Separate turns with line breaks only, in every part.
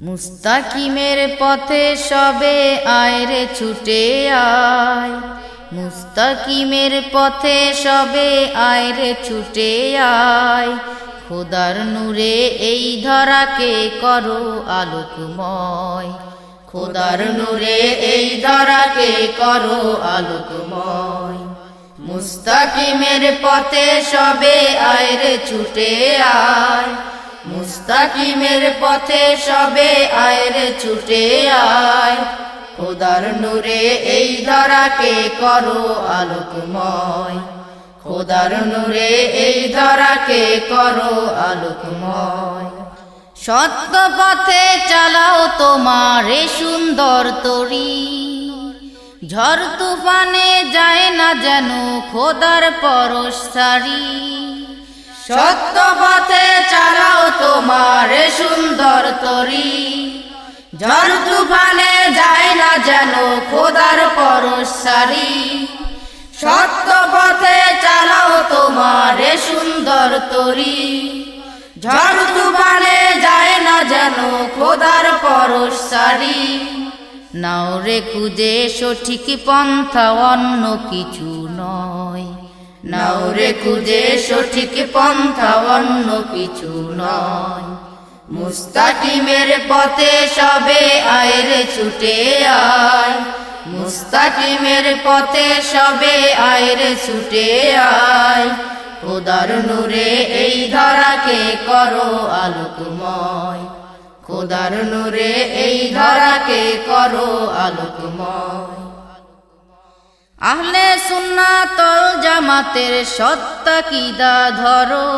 মুস্তাকিমের পথে সবে আয় রে, ছুটে আয়। মুস্তাকিমের পথে সবে আয় রে, ছুটে আয়। খোদার নূরে এই ধরাকে করো আলোকময়। খোদার নূরে এই ধরাকে করো আলোকময়। মুস্তাকিমের পথে সবে আয় রে, ছুটে আয়। মুস্তাকিমের পথে সবে আয় রে ছুটে আয়। খোদার নূরে এই ধরাকে করো আলোকময়। খোদার নূরে এই ধরাকে করো আলোকময়। সত্য পথে চালাও তোমার সুন্দর তরি। ঝড় তুফানে যায় না যেন খোদার পরশ সারি। সত্য পথে চালাও তোমার সুন্দর তরি। ঝড় তুফানে যায় না যেন খোদার পরশ সারি। সত্য পথে চালাও তোমার সুন্দর তরি। ঝড় তুফানে যায় না যেন খোদার পরশ সারি। নাও রে খুঁজে সঠিক পন্থা অন্য কিছু নয়। নাও রে খুঁজে সঠিক পন্থা, অন্য কিছু নয়। মুস্তাকিমের পথে সবে আয় রে ছুটে আয়। মুস্তাকিমের পথে সবে আয় রে ছুটে আয়। খোদার নূরে এই ধরাকে করো আলোকময়। খোদার নূরে এই ধরাকে করো আলোকময়। আহলে সুন্নাতল জামাতের সত্তা কিদা ধরো?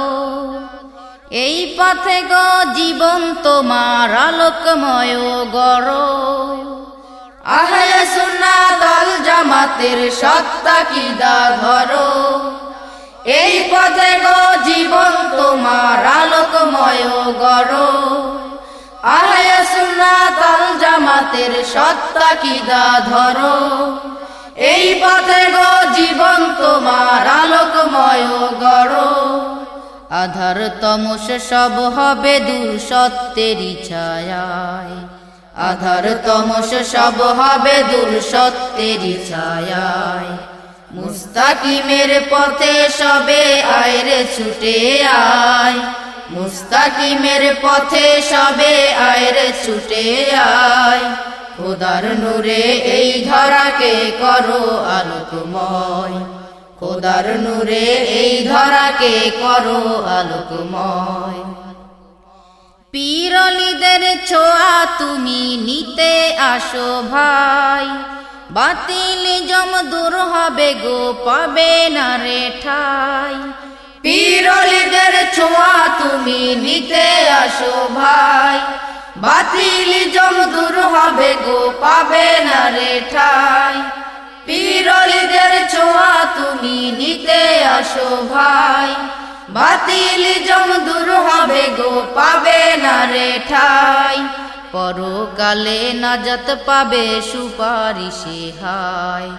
এই পথে গো জীবন তোমার আলোকময় গড়ো। আহলে সুন্নাতল জামাতের সত্তা কিদা ধরো? এই পথে গো জীবন তোমার আলোকময় গড়ো। আহলে সুন্নাতল জামাতের সত্তা কিদা ধরো? এই পথে গো জীবন তোমার আলোকময় গড়ো। আধার তমস সব হবে দূর সত্যেরই ছায়ায়। আধার তমস সব হবে দূর সত্যেরই ছায়ায়। মুস্তাকিমের পথে সবে আয় রে ছুটে আয়। মুস্তাকিমের পথে সবে আয় রে ছুটে আয়। খোদার নূরে এই ধরাকে করো আলোকময়। খোদার নূরে এই ধরাকে করো আলোকময়। পিরলিদের ছোঁয়া তুমি নিতে আসো ভাই। বাতিল জম দূর হবে গো, পাবে না রে ঠাই। পিরলিদের ছোঁয়া তুমি নিতে আসো ভাই। বাতিল জম দূর হবে গো, পাবে না রে ঠাই। পিরলিদের ছোঁয়া তুমি নিতে আসো ভাই। বাতিল জম দূর হবে গো, পাবে না রে ঠাই। পরকালে নাজাত পাবে সুপারিশে হায়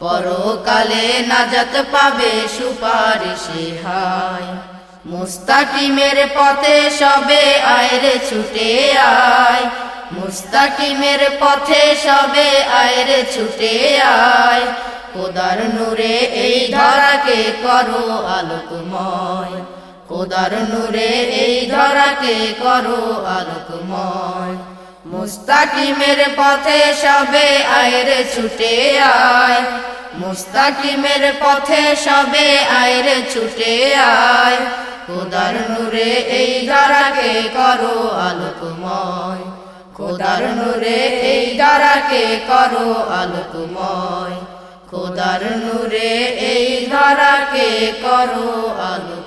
পরকালে নাজাত পাবে সুপারিশে হায় মুস্তাকিমের পথে সবে আয় রে ছুটে আয়। মুস্তাকিমের পথে সবে আয় রে ছুটে আয়। কোদার নূরে এই ধরাকে করো আলোকময়। কোদার নূরে এই ধরাকে করো আলোকময়। মুস্তাকিমের পথে সবে আয় রে ছুটে আয়। মুস্তাকিমের পথে সবে আয় রে ছুটে আয়। খোদার নূরে এই ধরাকে করো আলোকময়। খোদার নূরে এই ধরাকে করো আলোকময়। খোদার নূরে এই ধরাকে করো আলোক